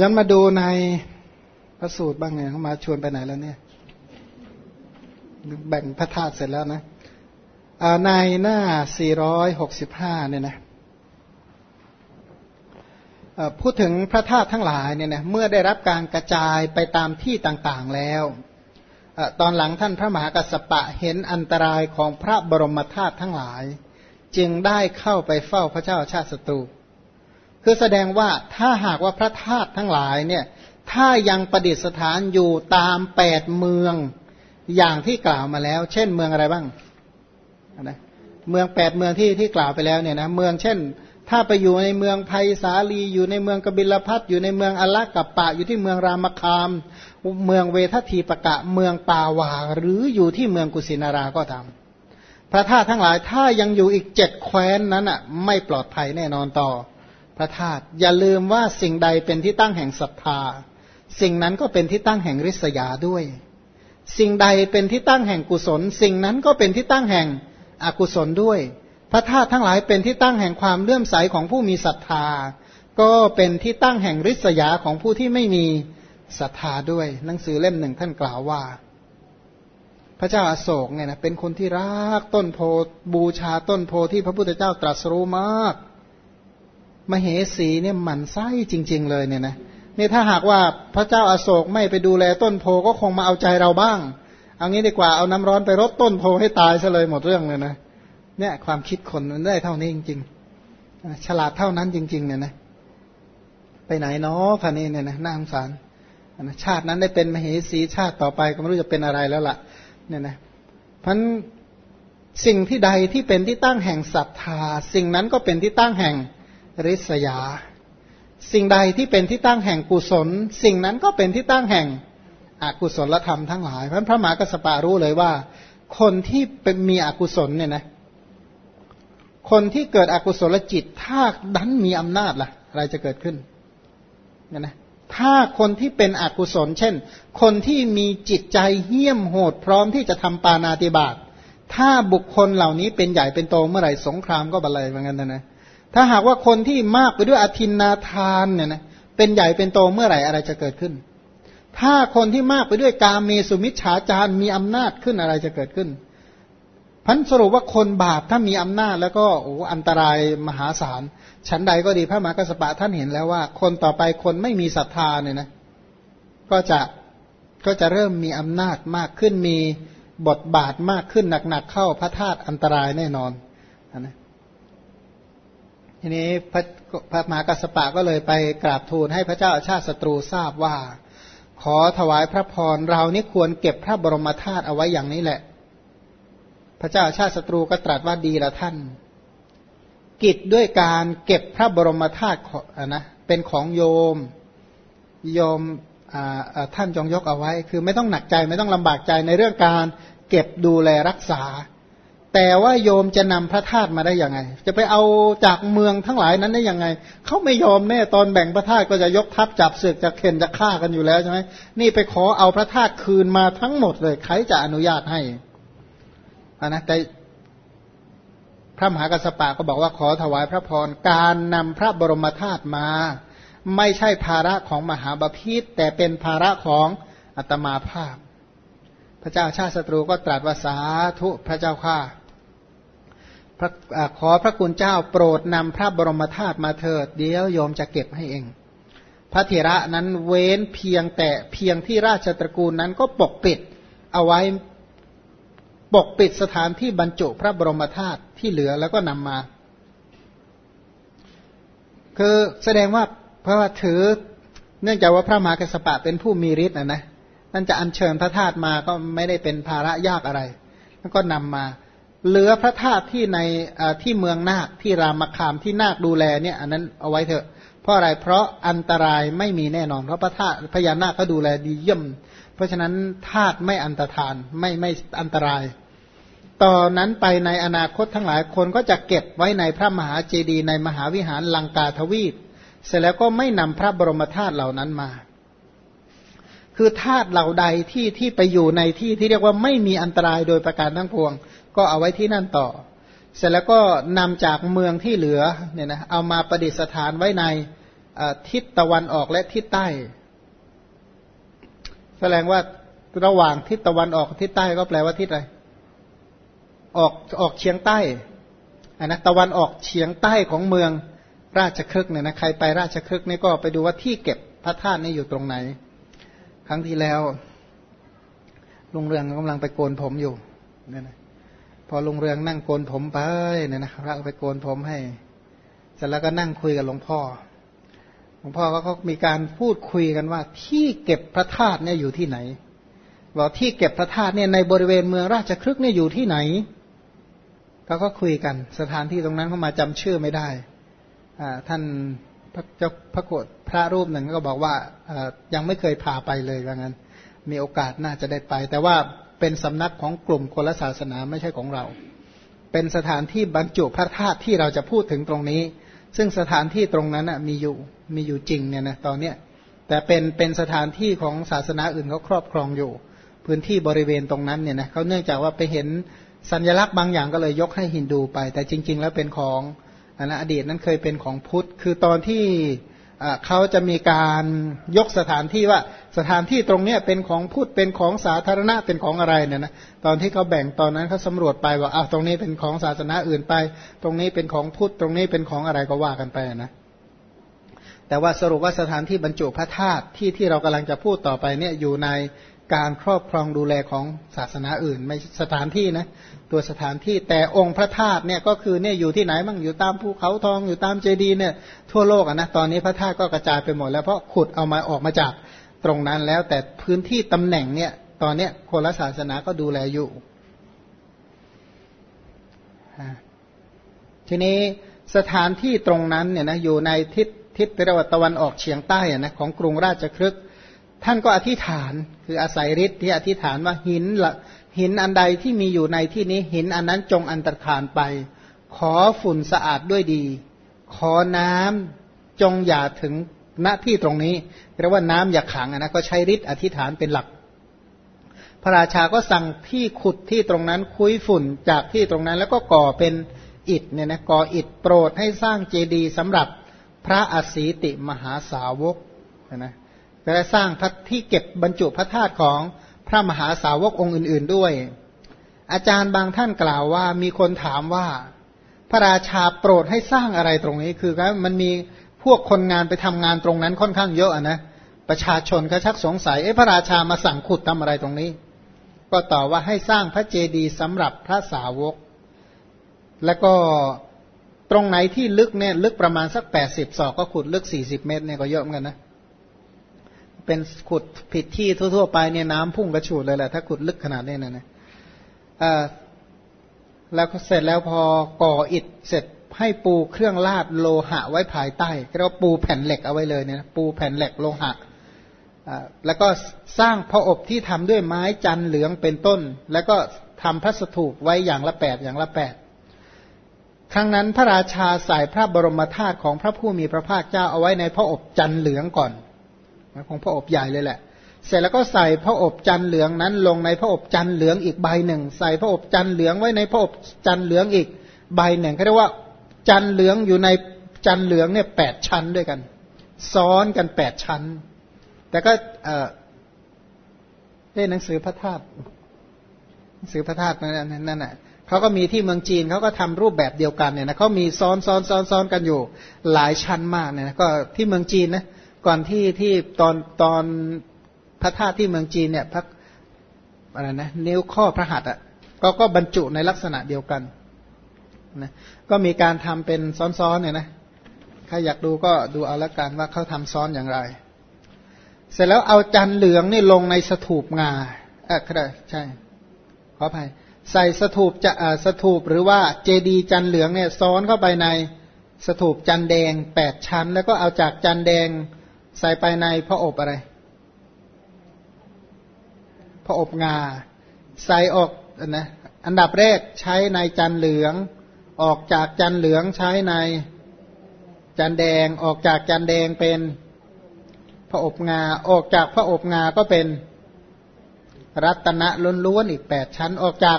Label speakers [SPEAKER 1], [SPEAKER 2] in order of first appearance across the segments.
[SPEAKER 1] ย้อนมาดูในพระสูตรบ้างไงเขามาชวนไปไหนแล้วเนี่ย แบ่งพระธาตุเสร็จแล้วนะในหน้า 465 เนี่ยนะพูดถึงพระธาตุทั้งหลายเนี่ยนะเมื่อได้รับการกระจายไปตามที่ต่างๆแล้วตอนหลังท่านพระมหากัสสปะเห็นอันตรายของพระบรมธาตุทั้งหลาย จึงได้เข้าไปเฝ้าพระเจ้าชาติศัตรู คือแสดงว่าถ้าหากว่าพระธาตุทั้งหลายเนี่ยถ้ายังประดิษฐานอยู่ตามแปดเมืองอย่างที่กล่าวมาแล้ว เช่นเมืองอะไรบ้างนะเมืองแปดเมืองที่ที่กล่าวไปแล้วเนี่ยนะเมืองเช่น ถ้าไปอยู่ในเมืองไผ่สาลี อยู่ในเมืองกบิลพัทอยู่ในเมืองอลักกับปะ อยู่ที่เมืองรามคาม เมืองเวททีปะกะ เมืองปาวา หรืออยู่ที่เมืองกุสินาราก็ตามพระธาตุทั้งหลายถ้ายังอยู่อีกเจ็ดแคว้นนั้นอะ ไม่ปลอดภัยแน่นอนต่อ พระธาตุอย่าลืมว่าสิ่งใดเป็นที่ตั้งแห่งศรัทธา สิ่งนั้นก็เป็นที่ตั้งแห่งริษยาด้วย สิ่งใดเป็นที่ตั้งแห่งกุศล สิ่งนั้นก็เป็นที่ตั้งแห่งอกุศลด้วย พระธาตุทั้งหลายเป็นที่ตั้งแห่งความเลื่อมใสของผู้มีศรัทธา ก็เป็นที่ตั้งแห่งริษยาของผู้ที่ไม่มีศรัทธาด้วย หนังสือเล่มหนึ่งท่านกล่าวว่า พระเจ้าอาโศกเนี่ยนะเป็นคนที่รักต้นโพบูชาต้นโพที่พระพุทธเจ้าตรัสรู้มาก มเหสีเนี่ยหมันไส้จริง ๆ เลยเนี่ยนะนี่ถ้าหากว่าพระเจ้าอาโศกไม่ไปดูแลต้นโพก็คงมาเอาใจเราบ้างเอางี้ดีกว่าเอาน้ำร้อนไปรดต้นโพให้ตายซะเลยหมดเรื่องเลยนะเนี่ยความคิดคนมันได้เท่านี้จริง ๆ ฉลาดเท่านั้นจริง ๆ เนี่ยนะไปไหนเนาะคันนี้เนี่ยนะน่าสงสารชาตินั้นได้เป็นมเหสีชาติต่อไปก็ไม่รู้จะเป็นอะไรแล้วล่ะ เนี่ยนะพันสิ่งที่ใดที่เป็นที่ตั้งแห่งศรัทธา สิ่งนั้นก็เป็นที่ตั้งแห่ง ริษยา สิ่งใดที่เป็นที่ตั้งแห่งกุศล สิ่งนั้นก็เป็นที่ตั้งแห่งอกุศลธรรมทั้งหลายเพราะพระมหากัสปะรู้เลยว่า คนที่เป็นมีอกุศลเนี่ยนะคนที่เกิดอกุศลจิตถ้าดันมีอำนาจล่ะ อะไรจะเกิดขึ้นเนี่ยนะถ้าคนที่เป็นอกุศล เช่น คนที่มีจิตใจเหี้ยมโหดพร้อมที่จะทำปานาติบาตถ้าบุคคลเหล่านี้เป็นใหญ่เป็นโตเมื่อไหร่สงครามก็บรรลัยเหมือนกันนะนะ ถ้าหากว่าคนที่มากไปด้วยอธินนาทานเนี่ยนะเป็นใหญ่เป็นโตเมื่อไหร่อะไรจะเกิดขึ้น ถ้าคนที่มากไปด้วยกาเมสุมิชฌาจารมีอำนาจขึ้นอะไรจะเกิดขึ้นพันสรุปว่าคนบาปถ้ามีอำนาจแล้วก็โอ้อันตรายมหาศาลชั้นใดก็ดีพระมหากสปะท่านเห็นแล้วว่า คนต่อไปคนไม่มีศรัทธาเนี่ยนะก็จะก็จะเริ่มมีอำนาจมากขึ้นมีบทบาทมากขึ้นหนักๆเข้าพระธาตุอันตรายแน่นอนนะ ทีนี้พระพระมหากัสปะก็เลยไปกราบทูลให้พระเจ้าชาติศัตรูทราบว่า ขอถวายพระพรเรานี่ควรเก็บพระบรมธาตุเอาไว้อย่างนี้แหละ พระเจ้าชาติศัตรูก็ตรัสว่าดีละท่าน กิจด้วยการเก็บพระบรมธาตุนะเป็นของโยมโยมท่านจงยกเอาไว้ คือไม่ต้องหนักใจไม่ต้องลำบากใจในเรื่องการเก็บดูแลรักษา แต่ว่าโยมจะนำพระธาตุมาได้ยังไง จะไปเอาจากเมืองทั้งหลายนั้นได้ยังไง เขาไม่ยอมแน่ตอนแบ่งพระธาตุก็จะยกทัพจับศึกจะเข็นจะฆ่ากันอยู่แล้วใช่ไหมนี่ไปขอเอาพระธาตุคืนมาทั้งหมดเลยใครจะอนุญาตให้อนะแต่พระมหากัสสปะก็บอกว่าขอถวายพระพรการนำพระบรมธาตุมา ไม่ใช่ภาระของมหาบาพิษแต่เป็นภาระของอัตมาภาพ พระเจ้าชาติศัตรูก็ตรัสว่าสาธุพระเจ้าข้า พระขอพระคุณเจ้าโปรดนำพระบรมธาตุมาเถิด เดี๋ยวโยมจะเก็บให้เอง พระเถระนั้นเว้นเพียงแต่เพียงที่ราชตระกูลนั้นก็ปกปิดเอาไว้ปกปิดสถานที่บรรจุพระบรมธาตุที่เหลือแล้วก็นำมา คือแสดงว่าเพราะว่าถือเนื่องจากว่าพระมหากระสปะเป็นผู้มีฤทธิ์นะนะนั่นจะอัญเชิญพระธาตุมาก็ไม่ได้เป็นภาระยากอะไรแล้วก็นำมา เหลือพระธาตุที่ในที่เมืองนาคที่รามคามที่นาคดูแลเนี่ยอันนั้นเอาไว้เถอะ เพราะอะไรเพราะอันตรายไม่มีแน่นอน เพราะพระธาตุพญานาคก็ดูแลดีเยี่ยม เพราะฉะนั้นธาตุไม่อันตรธานไม่ไม่อันตรายตอนนั้นไปในอนาคตทั้งหลายคนก็จะเก็บไว้ในพระมหาเจดีย์ในมหาวิหารลังกาทวีป เสร็จแล้วก็ไม่นำพระบรมธาตุเหล่านั้นมา คือธาตุเหล่าใดที่ที่ไปอยู่ในที่ที่เรียกว่าไม่มีอันตรายโดยประการทั้งปวง ก็เอาไว้ที่นั่นต่อ เสร็จแล้วก็นำจากเมืองที่เหลือเนี่ยนะเอามาประดิษฐานไว้ในทิศตะวันออกและทิศใต้ แสดงว่าระหว่างทิศตะวันออกทิศใต้ก็แปลว่าทิศอะไรออกออกเฉียงใต้อันนะตะวันออกเฉียงใต้ของเมืองราชครึกเนี่ยนะใครไปราชครึกนี่ก็ไปดูว่าที่เก็บพระธาตุนี่อยู่ตรงไหน ครั้งที่แล้วลุงเรืองกำลังไปโกนผมอยู่เนี่ยนะพอลุงเรืองนั่งโกนผมไปเนี่ยนะพระไปโกนผมให้เสร็จแล้วก็นั่งคุยกับหลวงพ่อหลวงพ่อก็มีการพูดคุยกันว่า ที่เก็บพระธาตุเนี่ยอยู่ที่ไหนบอกที่เก็บพระธาตุเนี่ยในบริเวณเมืองราชครึกเนี่ยอยู่ที่ไหนเขาก็คุยกัน สถานที่ตรงนั้นเขามาจำชื่อไม่ได้ท่าน พระเจ้าพระโกฏพระรูปหนึ่งก็บอกว่ายังไม่เคยพาไปเลยว่างั้น มีโอกาสน่าจะได้ไป แต่ว่าเป็นสำนักของกลุ่มคนละศาสนาไม่ใช่ของเรา เป็นสถานที่บรรจุพระธาตุที่เราจะพูดถึงตรงนี้ ซึ่งสถานที่ตรงนั้นมีอยู่มีอยู่จริงเนี่ยนะตอนเนี้ยแต่เป็นเป็นสถานที่ของศาสนาอื่นเขาครอบครองอยู่ พื้นที่บริเวณตรงนั้นเนี่ยนะเขาเนื่องจากว่าไปเห็นสัญลักษณ์บางอย่างก็เลยยกให้ฮินดูไป แต่จริง ๆ แล้วเป็นของ อันนะอดีตนั้นเคยเป็นของพุทธ คือตอนที่เขาจะมีการยกสถานที่ว่าสถานที่ตรงเนี้เป็นของพุทธเป็นของสาธารณะเป็นของอะไรเนี่ยนะตอนที่เขาแบ่งตอนนั้นเขาสำรวจไปว่าอ้าวตรงนี้เป็นของศาสนาอื่นไป ตรงนี้เป็นของพุทธตรงนี้เป็นของอะไรก็ว่ากันไปนะแต่ว่าสรุปว่าสถานที่บรรจุพระธาตุที่ที่เรากำลังจะพูดต่อไปเนี่ยอยู่ใน การครอบครองดูแลของศาสนาอื่น ไม่สถานที่นะตัวสถานที่แต่องค์พระธาตุเนี่ยก็คือเนี่ยอยู่ที่ไหนบ้างอยู่ตามภูเขาทองอยู่ตามเจดีย์เนี่ยทั่วโลกอะนะตอนนี้พระธาตุก็กระจายไปหมดแล้วเพราะขุดเอามาออกมาจากตรงนั้นแล้ว แต่พื้นที่ตำแหน่งเนี่ยตอนเนี้ยคนละศาสนาก็ดูแลอยู่ทีนี้สถานที่ตรงนั้นเนี่ยนะอยู่ในทิศทิศเรวัตะวันออกเฉียงใต้นะของกรุงราชครึก ท่านก็อธิษฐานคืออาศัยฤทธิ์ที่อธิษฐานว่าหินละหินอันใดที่มีอยู่ในที่นี้หินอันนั้นจงอันตรธานไป ขอฝุ่นสะอาดด้วยดี ขอน้ำจงอย่าถึงณที่ตรงนี้เรียกว่าน้ำอย่าขังนะก็ใช้ฤทธิ์อธิษฐานเป็นหลัก พระราชาก็สั่งที่ขุดที่ตรงนั้นคุยฝุ่นจากที่ตรงนั้น แล้วก็ก่อเป็นอิฐเนี่ยนะก่ออิฐโปรดให้สร้างเจดีย์สำหรับพระอสีติมหาสาวกนะ และสร้างพระที่เก็บบรรจุพระธาตุของพระมหาสาวกองค์อื่น ๆด้วย อาจารย์บางท่านกล่าวว่ามีคนถามว่า พระราชาโปรดให้สร้างอะไรตรงนี้คือครับมันมีพวกคนงานไปทำงานตรงนั้นค่อนข้างเยอะนะประชาชนก็ชักสงสัยเอ๊ะพระราชามาสั่งขุดทำอะไรตรงนี้ ก็ตอบว่าให้สร้างพระเจดีย์สำหรับพระสาวก แล้วก็ตรงไหนที่ลึกเนี่ยลึกประมาณสักแปดสิบศอกก็ขุดลึกสี่สิบเมตรเนี่ยก็เยอะเหมือนกันนะ เป็นขุดผิดที่ทั่ว ๆ ไปเนี่ยน้ำพุ่งกระฉูดเลยแหละถ้าขุดลึกขนาดนี้นะนะแล้วเสร็จแล้วพอก่ออิฐเสร็จให้ปูเครื่องลาดโลหะไว้ภายใต้เรียกว่าปูแผ่นเหล็กเอาไว้เลยเนี่ยปูแผ่นเหล็กโลหะแล้วก็สร้างพระอบที่ทำด้วยไม้จันเหลืองเป็นต้น แล้วก็ทำพระสถูปไว้อย่างละแปดอย่างละแปดครั้งนั้นพระราชาใส่พระบรมธาตุของพระผู้มีพระภาคเจ้าเอาไว้ในพระอบจันเหลืองก่อน ของพระอบใหญ่เลยแหละ เสร็จแล้วก็ใส่พระอบจันเหลืองนั้น ลงในพระอบจันเหลืองอีกใบหนึ่ง ใส่พระอบจันเหลืองไว้ในพระอบจันเหลืองอีกใบหนึ่งเขาเรียกว่าจันเหลืองอยู่ในจันเหลืองเนี่ยแปดชั้นด้วยกัน ซ้อนกันแปดชั้น แต่ก็เออได้หนังสือพระธาตุหนังสือพระธาตุนั่นนั่นแหละเขาก็มีที่เมืองจีนเขาก็ทำรูปแบบเดียวกันเนี่ยนะเขามีซ้อนซ้อนซ้อนซ้อนกันอยู่หลายชั้นมากเนี่ยนะก็ที่เมืองจีนนะ ก่อนที่ที่ตอนตอนพระธาตุที่เมืองจีนเนี่ยพระอะไรนะนิ้วข้อพระหัตถ์อะก็ก็บรรจุในลักษณะเดียวกันนะก็มีการทำเป็นซ้อนๆเนี่ยนะถ้าอยากดูก็ดูเอาละกันว่าเขาทำซ้อนอย่างไร เสร็จแล้วเอาจันเหลืองนี่ลงในสถูปงาเออครับใช่ขออภัยใส่สถูปจะสถูปหรือว่าเจดีจันเหลืองเนี่ยซ้อนเข้าไปในสถูปจันแดงแปดชั้น แล้วก็เอาจากจันแดง ใส่ไปในพระอบอะไร พระอบงา ใส่ออกนะอันดับแรกใช้ในจันเหลือง ออกจากจันเหลืองใช้ในจันแดงออกจากจันแดงเป็นพระอบงา ออกจากพระอบงาก็เป็นรัตนะล้วนๆอีกแปดชั้นออกจาก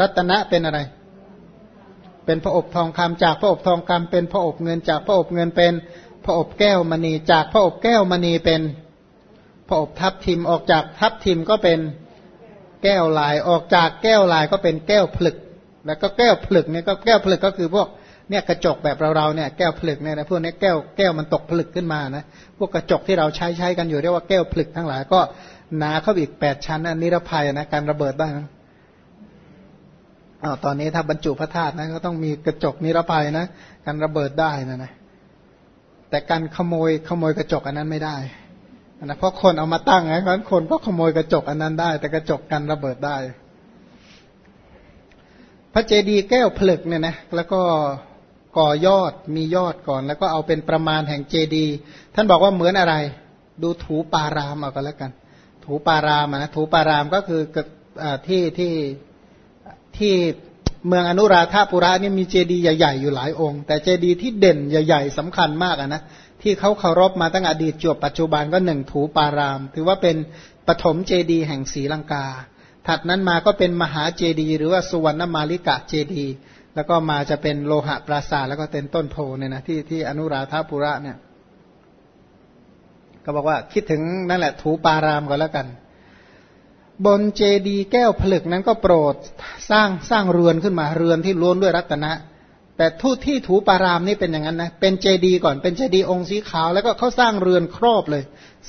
[SPEAKER 1] รัตนะเป็นอะไร เป็นพระอบทองคำจากพระอบทองคำเป็นพระอบเงินจากพระอบเงินเป็น พระอบแก้วมณีจากพระอบแก้วมณีเป็นพระอบทับทิมออกจากทับทิมก็เป็นแก้วลายออกจากแก้วลายก็เป็นแก้วผลึก แล้วก็แก้วผลึกเนี่ยก็แก้วผลึกก็คือพวกเนี่ยกระจกแบบเราๆเนี่ยแก้วผลึกเนี่ยนะพวกนี้แก้วแก้วมันตกผลึกขึ้นมานะพวกกระจกที่เราใช้ใช้กันอยู่เรียกว่าแก้วผลึกทั้งหลายก็หนาเข้าอีกแปดชั้นนะนิรภัยนะการระเบิดบ้างอ้าวตอนนี้ถ้าบรรจุพระธาตุนะก็ต้องมีกระจกนิรภัยนะการระเบิดได้นะนะ แต่การขโมยขโมยกระจกอันนั้นไม่ได้นะเพราะคนเอามาตั้งไงเพราะคนก็ขโมยกระจกอันนั้นได้ แต่กระจกกันระเบิดได้ พระเจดีย์แก้วผลึกเนี่ยนะแล้วก็ก่อยอดมียอดก่อน แล้วก็เอาเป็นประมาณแห่งเจดีย์ท่านบอกว่าเหมือนอะไร ดูถูปารามเอากันแล้วกัน ถูปารามนะถูปารามก็คือที่ที่ที่ เมืองอนุราธาปุระนี่มีเจดีย์ใหญ่ๆอยู่หลายองค์ แต่เจดีย์ที่เด่นใหญ่ ๆสำคัญมากนะที่เขาเคารพมาตั้งอดีตจวบปัจจุบันก็หนึ่งถูปาราม ถือว่าเป็นปฐมเจดีย์แห่งศรีลังกา ถัดนั้นมาก็เป็นมหาเจดีย์หรือว่าสุวรรณมาลิกะเจดีย์แล้วก็มาจะเป็นโลหะปราสาทแล้วก็เป็นต้นโพเนี่ยนะที่ที่อนุราธาปุระเนี่ย ก็บอกว่าคิดถึงนั่นแหละถูปารามก็แล้วกัน บนเจดีแก้วผลึกนั้นก็โปรดสร้างสร้างเรือนขึ้นมาเรือนที่ล้วนด้วยรัตนะ แต่ทูตที่ถูปารามนี่เป็นอย่างนั้นนะเป็นเจดีก่อนเป็นเจดีองค์สีขาว แล้วก็เขาสร้างเรือนครอบเลย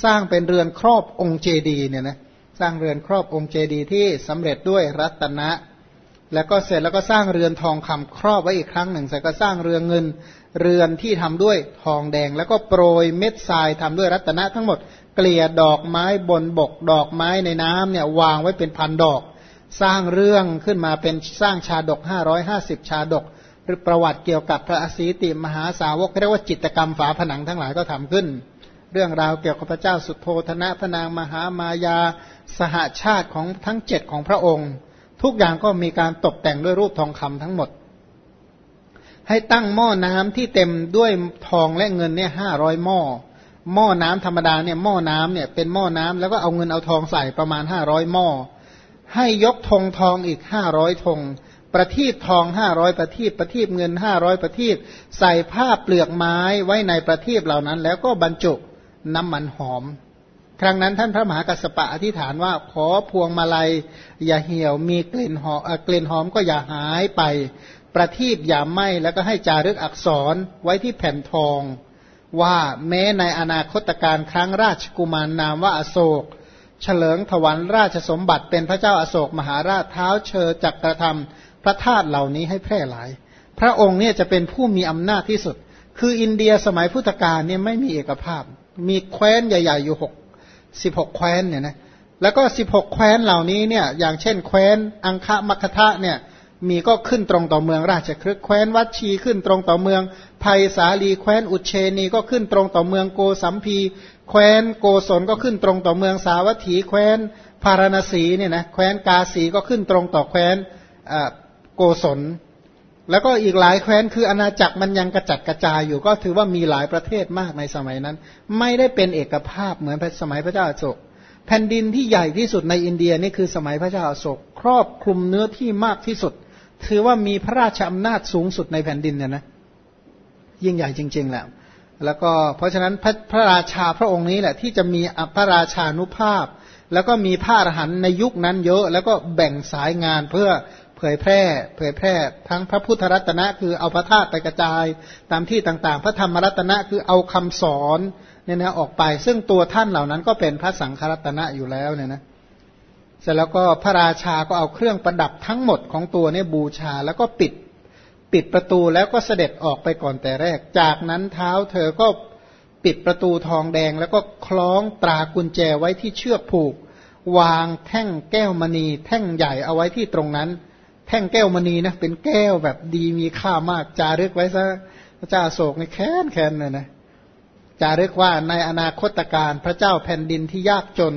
[SPEAKER 1] สร้างเป็นเรือนครอบองค์เจดีเนี่ยนะสร้างเรือนครอบองค์เจดีที่สำเร็จด้วยรัตนะ แล้วก็เสร็จแล้วก็สร้างเรือนทองคำครอบไว้อีกครั้งหนึ่งเสร็จก็สร้างเรือนเงิน เรือนที่ทำด้วยทองแดง แล้วก็โปรยเม็ดทรายทำด้วยรัตนะทั้งหมด เกลี่ยดอกไม้บนบกดอกไม้ในน้ำเนี่ยวางไว้เป็นพันดอก สร้างเรื่องขึ้นมาเป็นสร้างชาดกห้าร้อยห้าสิบชาดก หรือประวัติเกี่ยวกับพระอสีติมหาสาวกเรียกว่าจิตกรรมฝาผนังทั้งหลายก็ทำขึ้น เรื่องราวเกี่ยวกับพระเจ้าสุโธธนะพระนางมหามายาสหาชาติของทั้งเจ็ดของพระองค์ ทุกอย่างก็มีการตกแต่งด้วยรูปทองคำทั้งหมด ให้ตั้งหม้อน้ำที่เต็มด้วยทองและเงินเนี่ยห้าร้อยหม้อ หม้อน้ำธรรมดาเนี่ยหม้อน้ำเนี่ยเป็นหม้อน้ำแล้วก็เอาเงินเอาทองใส่ประมาณห้าร้อยหม้อ ให้ยกธงทองอีกห้าร้อยธงประทีปทองห้าร้อยประทีปประทีปเงินห้าร้อยประทีปใส่ผ้าเปลือกไม้ไว้ในประทีปเหล่านั้น แล้วก็บรรจุน้ำมันหอม ครั้งนั้นท่านพระมหากัสปะอธิษฐานว่าขอพวงมาลัย อย่าเหี่ยวมีกลิ่นหอมกลิ่นหอมก็อย่าหายไป ประทีปอย่าไหม้แล้วก็ให้จารึกอักษรไว้ที่แผ่นทอง ว่าแม้ในอนาคตการครั้งราชกุมารนามว่าอโศก เฉลิงถวันราชสมบัติเป็นพระเจ้าอาโศกมหาราชเท้าเชิญจักกระทำพระธาตุเหล่านี้ให้แพร่หลาย พระองค์เนี่ยจะเป็นผู้มีอำนาจที่สุด คืออินเดียสมัยพุทธกาลเนี่ยไม่มีเอกภาพ มีแคว้นใหญ่ ๆ อยู่หกสิบหกแคว้นเนี่ยนะแล้วก็สิบหกแคว้นเหล่านี้เนี่ยอย่างเช่นแคว้นอังคะมัคทะเนี่ย มีก็ขึ้นตรงต่อเมืองราชครึกแคว้นวัดชีขึ้นตรงต่อเมืองภัยสาลีแคว้นอุเชนีก็ขึ้นตรงต่อเมืองโกสัมพีแคว้นโกศลก็ขึ้นตรงต่อเมืองสาวัตถีแคว้นพาราณสีเนี่ยนะแคว้นกาสีก็ขึ้นตรงต่อแคว้นโกศล แล้วก็อีกหลายแคว้นคืออาณาจักรมันยังกระจัดกระจายอยู่ก็ถือว่ามีหลายประเทศมากในสมัยนั้น ไม่ได้เป็นเอกภาพเหมือนสมัยพระเจ้าอโศกแผ่นดินที่ใหญ่ที่สุดในอินเดียนี่คือสมัยพระเจ้าอโศกครอบคลุมเนื้อที่มากที่สุด ถือว่ามีพระราชอำนาจสูงสุดในแผ่นดินเนี่ยนะยิ่งใหญ่จริง ๆแหละแล้วก็เพราะฉะนั้นพระพระราชาพระองค์นี้แหละ ที่จะมีพระราชานุภาพ แล้วก็มีพระอรหันต์ในยุคนั้นเยอะ แล้วก็แบ่งสายงานเพื่อเผยแพร่ เผยแพร่ ทั้งพระพุทธรัตนะ คือเอาพระธาตุไปกระจายตามที่ต่างๆ พระธรรมรัตนะคือเอาคำสอนเนี่ยนะออกไป ซึ่งตัวท่านเหล่านั้นก็เป็นพระสังฆรัตนะอยู่แล้วเนี่ยนะ เสร็จแล้วก็พระราชาก็เอาเครื่องประดับทั้งหมดของตัวเนี่ยบูชาแล้วก็ปิดปิดประตูแล้วก็เสด็จออกไปก่อนแต่แรก จากนั้นเท้าเธอก็ปิดประตูทองแดง แล้วก็คล้องตรากุญแจไว้ที่เชือกผูก วางแท่งแก้วมณี แท่งใหญ่เอาไว้ที่ตรงนั้น แท่งแก้วมณีนะเป็นแก้วแบบดีมีค่ามากจารึกไว้ซะพระเจ้าโศกในแค้นแค้นเลยนะจารึกว่าในอนาคตการพระเจ้าแผ่นดินที่ยากจน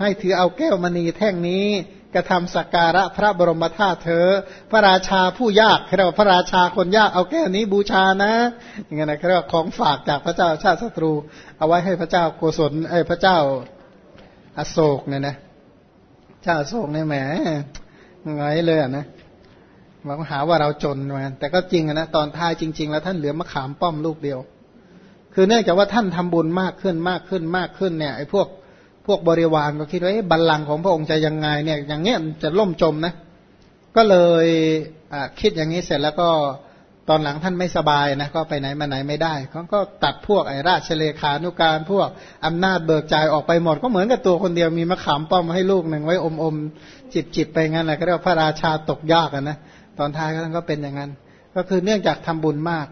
[SPEAKER 1] ให้ถือเอาแก้วมณีแท่งนี้กระทำสักการะพระบรมธาตุเธอ พระราชาผู้ยากเรียกว่าพระราชาคนยากเอาแก้วนี้บูชานะอย่างเงี้ยนะเรียกว่าของฝากจากพระเจ้าชาติศัตรู เอาไว้ให้พระเจ้าโกศลเอ้พระเจ้าอโศกเนี่ยนะเจ้าอโศกเนี่ยแหมไงเลยอะนะมาหาว่าเราจนมาแต่ก็จริงนะตอนท้ายจริง ๆ แล้วท่านเหลือมะขามป้อมลูกเดียว คือเนื่องจากว่าท่านทำบุญมากขึ้นมากขึ้นมากขึ้นเนี่ยไอ้พวก พวกบริวารก็คิดว่าบัลลังก์ของพระองค์จะยังไงเนี่ยอย่างเงี้ยจะล่มจมนะก็เลยคิดอย่างนี้เสร็จแล้วก็ตอนหลังท่านไม่สบายนะก็ไปไหนมาไหนไม่ได้เขาก็ตัดพวกไอ้ราชเลขานุการพวกอำนาจเบิกจ่ายออกไปหมด ก็เหมือนกับตัวคนเดียวมีมะขามป้อมให้ลูกหนึ่งไว้อมอมจิบจิบไปงั้นแหละก็เรียกว่าพระราชาตกยากนะตอนท้ายท่านก็เป็นอย่างนั้น ก็คือเนื่องจากทำบุญมาก